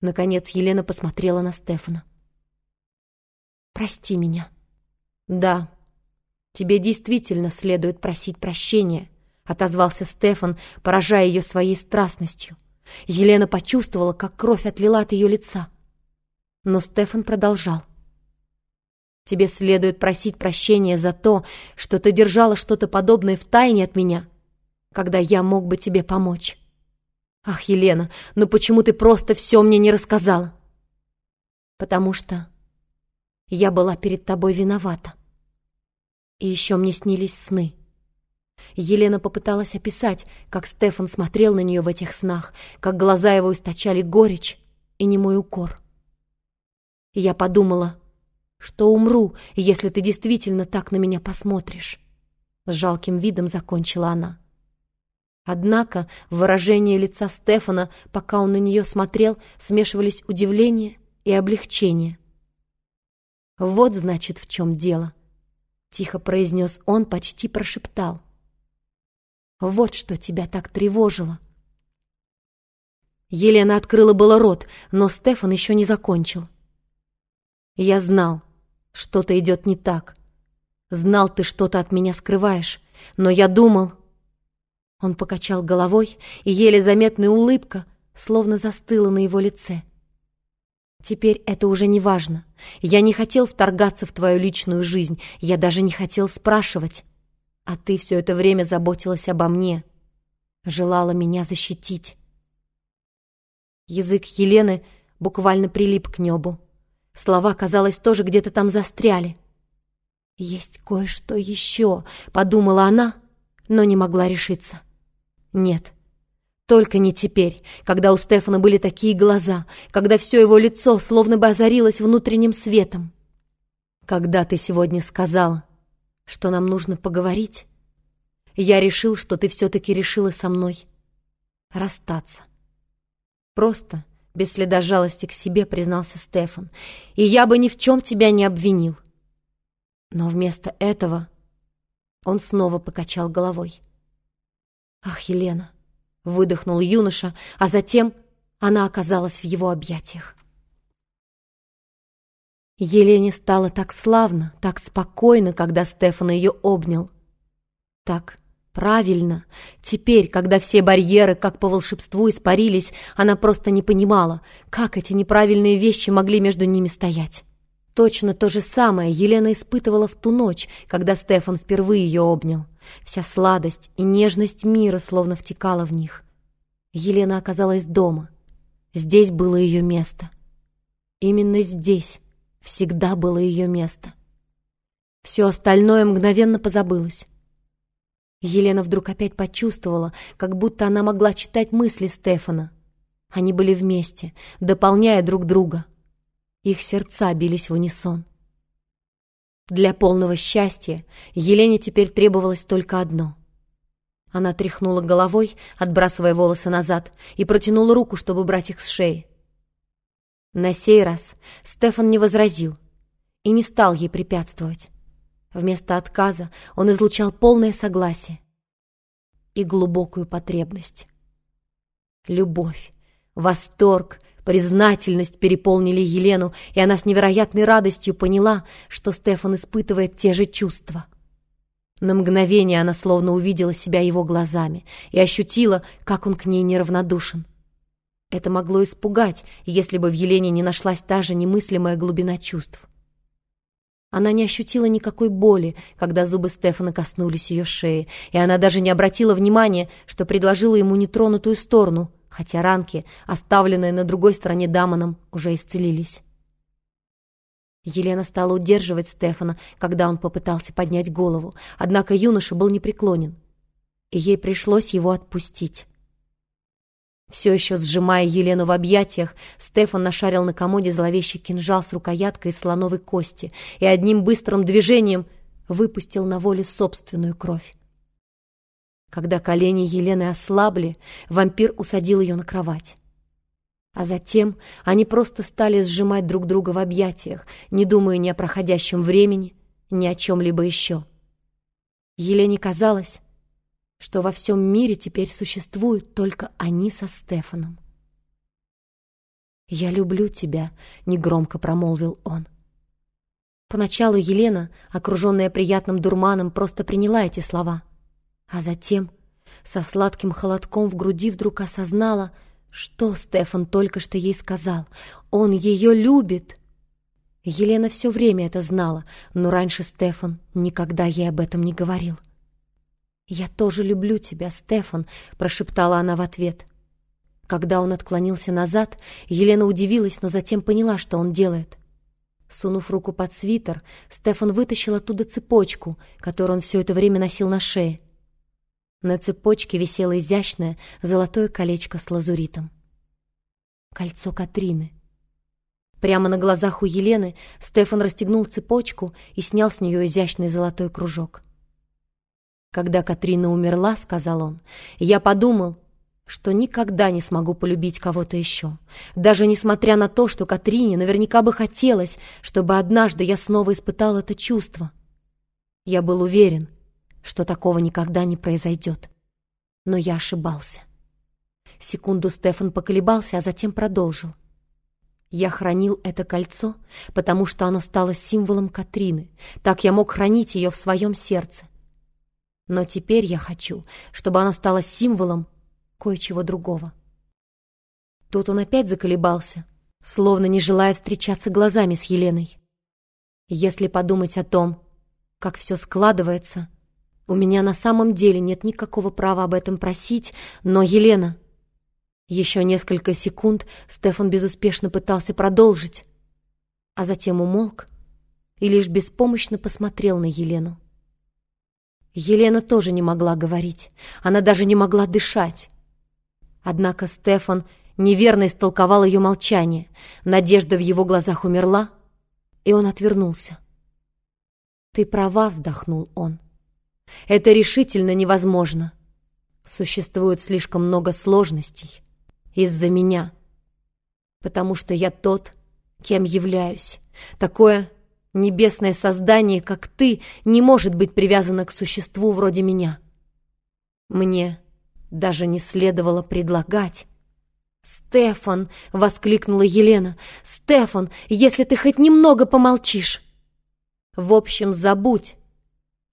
Наконец Елена посмотрела на Стефана. «Прости меня». «Да, тебе действительно следует просить прощения», — отозвался Стефан, поражая ее своей страстностью. Елена почувствовала, как кровь отлила от ее лица. Но Стефан продолжал. «Тебе следует просить прощения за то, что ты держала что-то подобное в тайне от меня, когда я мог бы тебе помочь». «Ах, Елена, ну почему ты просто все мне не рассказала?» «Потому что я была перед тобой виновата. И еще мне снились сны». Елена попыталась описать, как Стефан смотрел на нее в этих снах, как глаза его источали горечь и немой укор. Я подумала, что умру, если ты действительно так на меня посмотришь. С жалким видом закончила она. Однако в выражении лица Стефана, пока он на нее смотрел, смешивались удивление и облегчение. «Вот, значит, в чем дело», — тихо произнес он, почти прошептал. «Вот что тебя так тревожило». Елена открыла было рот, но Стефан еще не закончил. «Я знал, что-то идет не так. Знал, ты что-то от меня скрываешь, но я думал...» Он покачал головой, и еле заметная улыбка словно застыла на его лице. «Теперь это уже не важно. Я не хотел вторгаться в твою личную жизнь, я даже не хотел спрашивать. А ты все это время заботилась обо мне, желала меня защитить». Язык Елены буквально прилип к небу. Слова, казалось, тоже где-то там застряли. «Есть кое-что еще», — подумала она, но не могла решиться. Нет, только не теперь, когда у Стефана были такие глаза, когда все его лицо словно бы озарилось внутренним светом. Когда ты сегодня сказала, что нам нужно поговорить, я решил, что ты все-таки решила со мной расстаться. Просто, без следа жалости к себе, признался Стефан, и я бы ни в чем тебя не обвинил. Но вместо этого он снова покачал головой. «Ах, Елена!» — выдохнул юноша, а затем она оказалась в его объятиях. Елене стало так славно, так спокойно, когда Стефан ее обнял. Так правильно. Теперь, когда все барьеры, как по волшебству, испарились, она просто не понимала, как эти неправильные вещи могли между ними стоять. Точно то же самое Елена испытывала в ту ночь, когда Стефан впервые ее обнял. Вся сладость и нежность мира словно втекала в них. Елена оказалась дома. Здесь было ее место. Именно здесь всегда было ее место. Все остальное мгновенно позабылось. Елена вдруг опять почувствовала, как будто она могла читать мысли Стефана. Они были вместе, дополняя друг друга. Их сердца бились в унисон. Для полного счастья Елене теперь требовалось только одно. Она тряхнула головой, отбрасывая волосы назад, и протянула руку, чтобы брать их с шеи. На сей раз Стефан не возразил и не стал ей препятствовать. Вместо отказа он излучал полное согласие и глубокую потребность. Любовь, восторг, Признательность переполнили Елену, и она с невероятной радостью поняла, что Стефан испытывает те же чувства. На мгновение она словно увидела себя его глазами и ощутила, как он к ней неравнодушен. Это могло испугать, если бы в Елене не нашлась та же немыслимая глубина чувств. Она не ощутила никакой боли, когда зубы Стефана коснулись ее шеи, и она даже не обратила внимания, что предложила ему нетронутую сторону, хотя ранки, оставленные на другой стороне Дамоном, уже исцелились. Елена стала удерживать Стефана, когда он попытался поднять голову, однако юноша был непреклонен, и ей пришлось его отпустить. Все еще сжимая Елену в объятиях, Стефан нашарил на комоде зловещий кинжал с рукояткой из слоновой кости и одним быстрым движением выпустил на волю собственную кровь. Когда колени Елены ослабли, вампир усадил ее на кровать. А затем они просто стали сжимать друг друга в объятиях, не думая ни о проходящем времени, ни о чем-либо еще. Елене казалось, что во всем мире теперь существуют только они со Стефаном. «Я люблю тебя», — негромко промолвил он. Поначалу Елена, окруженная приятным дурманом, просто приняла эти слова. А затем, со сладким холодком в груди, вдруг осознала, что Стефан только что ей сказал. Он ее любит. Елена все время это знала, но раньше Стефан никогда ей об этом не говорил. «Я тоже люблю тебя, Стефан», — прошептала она в ответ. Когда он отклонился назад, Елена удивилась, но затем поняла, что он делает. Сунув руку под свитер, Стефан вытащил оттуда цепочку, которую он все это время носил на шее. На цепочке висело изящное золотое колечко с лазуритом. Кольцо Катрины. Прямо на глазах у Елены Стефан расстегнул цепочку и снял с нее изящный золотой кружок. «Когда Катрина умерла, — сказал он, — я подумал, что никогда не смогу полюбить кого-то еще. Даже несмотря на то, что Катрине наверняка бы хотелось, чтобы однажды я снова испытал это чувство. Я был уверен, что такого никогда не произойдет. Но я ошибался. Секунду Стефан поколебался, а затем продолжил. Я хранил это кольцо, потому что оно стало символом Катрины. Так я мог хранить ее в своем сердце. Но теперь я хочу, чтобы оно стало символом кое-чего другого. Тут он опять заколебался, словно не желая встречаться глазами с Еленой. Если подумать о том, как все складывается, у меня на самом деле нет никакого права об этом просить, но Елена... Еще несколько секунд Стефан безуспешно пытался продолжить, а затем умолк и лишь беспомощно посмотрел на Елену. Елена тоже не могла говорить, она даже не могла дышать. Однако Стефан неверно истолковал ее молчание. Надежда в его глазах умерла, и он отвернулся. «Ты права», — вздохнул он. «Это решительно невозможно. Существует слишком много сложностей из-за меня, потому что я тот, кем являюсь. Такое небесное создание, как ты, не может быть привязано к существу вроде меня. Мне даже не следовало предлагать. «Стефан!» — воскликнула Елена. «Стефан, если ты хоть немного помолчишь!» «В общем, забудь,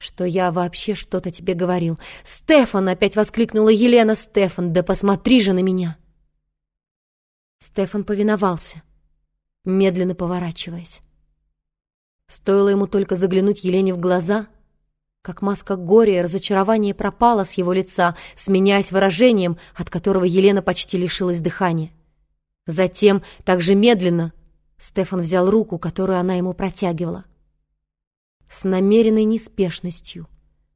что я вообще что-то тебе говорил. Стефан!» — опять воскликнула Елена. «Стефан, да посмотри же на меня!» Стефан повиновался, медленно поворачиваясь. Стоило ему только заглянуть Елене в глаза — как маска горя и разочарования пропала с его лица, сменяясь выражением, от которого Елена почти лишилась дыхания. Затем, так же медленно, Стефан взял руку, которую она ему протягивала. С намеренной неспешностью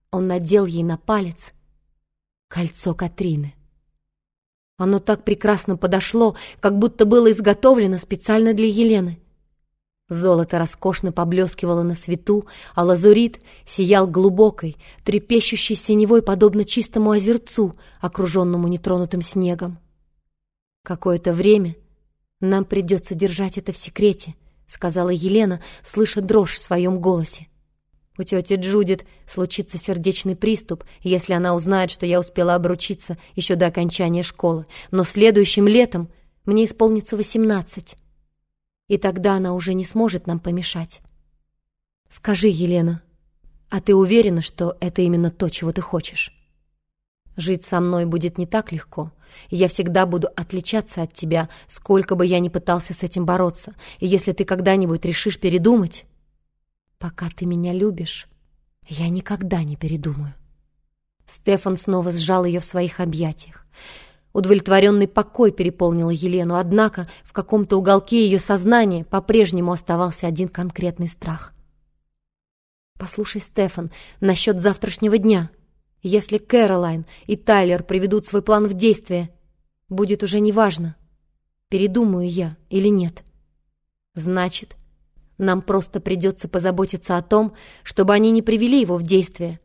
он надел ей на палец кольцо Катрины. Оно так прекрасно подошло, как будто было изготовлено специально для Елены. Золото роскошно поблескивало на свету, а лазурит сиял глубокой, трепещущей синевой, подобно чистому озерцу, окруженному нетронутым снегом. «Какое-то время нам придется держать это в секрете», — сказала Елена, слыша дрожь в своем голосе. «У тети Джудит случится сердечный приступ, если она узнает, что я успела обручиться еще до окончания школы, но следующим летом мне исполнится восемнадцать» и тогда она уже не сможет нам помешать. Скажи, Елена, а ты уверена, что это именно то, чего ты хочешь? Жить со мной будет не так легко, и я всегда буду отличаться от тебя, сколько бы я ни пытался с этим бороться, и если ты когда-нибудь решишь передумать... Пока ты меня любишь, я никогда не передумаю. Стефан снова сжал ее в своих объятиях. Удовлетворенный покой переполнил Елену, однако в каком-то уголке ее сознания по-прежнему оставался один конкретный страх. «Послушай, Стефан, насчет завтрашнего дня. Если Кэролайн и Тайлер приведут свой план в действие, будет уже неважно, передумаю я или нет. Значит, нам просто придется позаботиться о том, чтобы они не привели его в действие»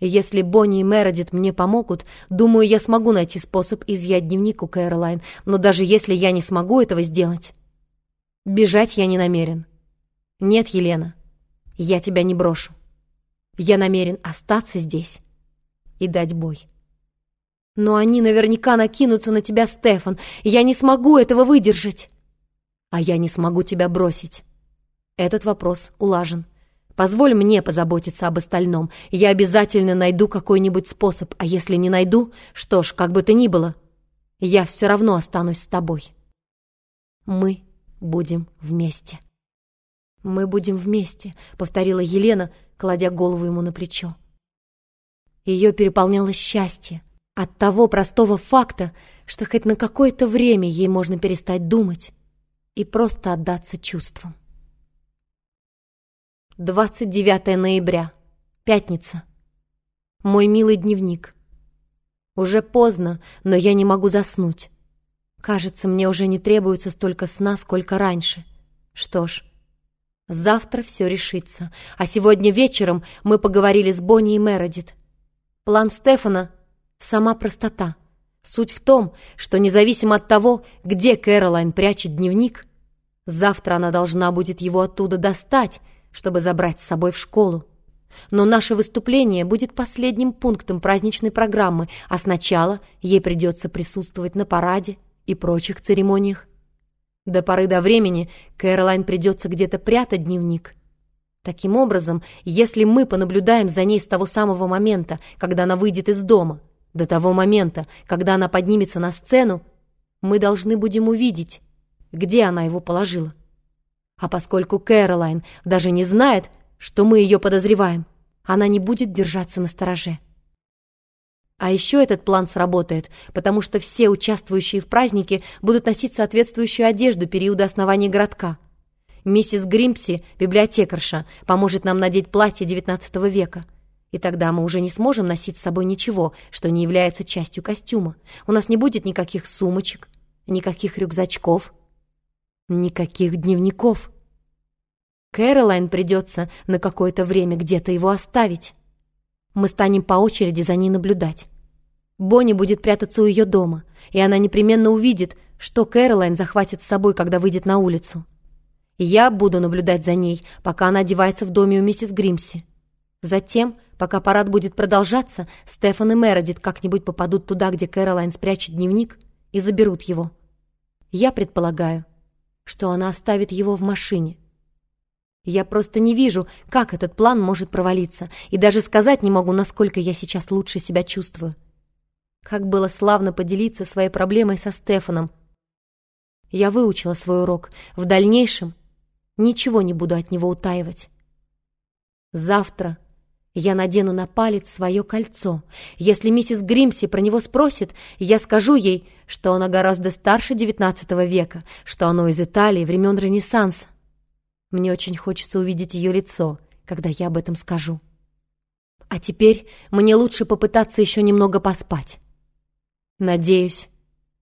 Если Бонни и Мередит мне помогут, думаю, я смогу найти способ изъять дневник у Кэролайн, но даже если я не смогу этого сделать, бежать я не намерен. Нет, Елена, я тебя не брошу. Я намерен остаться здесь и дать бой. Но они наверняка накинутся на тебя, Стефан, я не смогу этого выдержать. а я не смогу тебя бросить. Этот вопрос улажен. Позволь мне позаботиться об остальном. Я обязательно найду какой-нибудь способ, а если не найду, что ж, как бы то ни было, я все равно останусь с тобой. Мы будем вместе. «Мы будем вместе», — повторила Елена, кладя голову ему на плечо. Ее переполняло счастье от того простого факта, что хоть на какое-то время ей можно перестать думать и просто отдаться чувствам. 29 ноября. Пятница. Мой милый дневник. Уже поздно, но я не могу заснуть. Кажется, мне уже не требуется столько сна, сколько раньше. Что ж, завтра все решится. А сегодня вечером мы поговорили с Бонни и Мередит. План Стефана — сама простота. Суть в том, что независимо от того, где Кэролайн прячет дневник, завтра она должна будет его оттуда достать, чтобы забрать с собой в школу. Но наше выступление будет последним пунктом праздничной программы, а сначала ей придется присутствовать на параде и прочих церемониях. До поры до времени Кэролайн придется где-то прятать дневник. Таким образом, если мы понаблюдаем за ней с того самого момента, когда она выйдет из дома, до того момента, когда она поднимется на сцену, мы должны будем увидеть, где она его положила. А поскольку Кэролайн даже не знает, что мы ее подозреваем, она не будет держаться на стороже. А еще этот план сработает, потому что все участвующие в празднике будут носить соответствующую одежду периода основания городка. Миссис Гримпси, библиотекарша, поможет нам надеть платье XIX века. И тогда мы уже не сможем носить с собой ничего, что не является частью костюма. У нас не будет никаких сумочек, никаких рюкзачков, никаких дневников. Кэролайн придется на какое-то время где-то его оставить. Мы станем по очереди за ней наблюдать. Бонни будет прятаться у ее дома, и она непременно увидит, что Кэролайн захватит с собой, когда выйдет на улицу. я буду наблюдать за ней, пока она одевается в доме у миссис Гримси. Затем, пока парад будет продолжаться, Стефан и Мередит как-нибудь попадут туда, где Кэролайн спрячет дневник, и заберут его. Я предполагаю, что она оставит его в машине. Я просто не вижу, как этот план может провалиться, и даже сказать не могу, насколько я сейчас лучше себя чувствую. Как было славно поделиться своей проблемой со Стефаном. Я выучила свой урок. В дальнейшем ничего не буду от него утаивать. Завтра я надену на палец свое кольцо. Если миссис Гримси про него спросит, я скажу ей, что оно гораздо старше XIX века, что оно из Италии времен Ренессанса. Мне очень хочется увидеть ее лицо, когда я об этом скажу. А теперь мне лучше попытаться еще немного поспать. Надеюсь,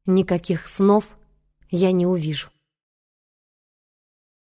никаких снов я не увижу.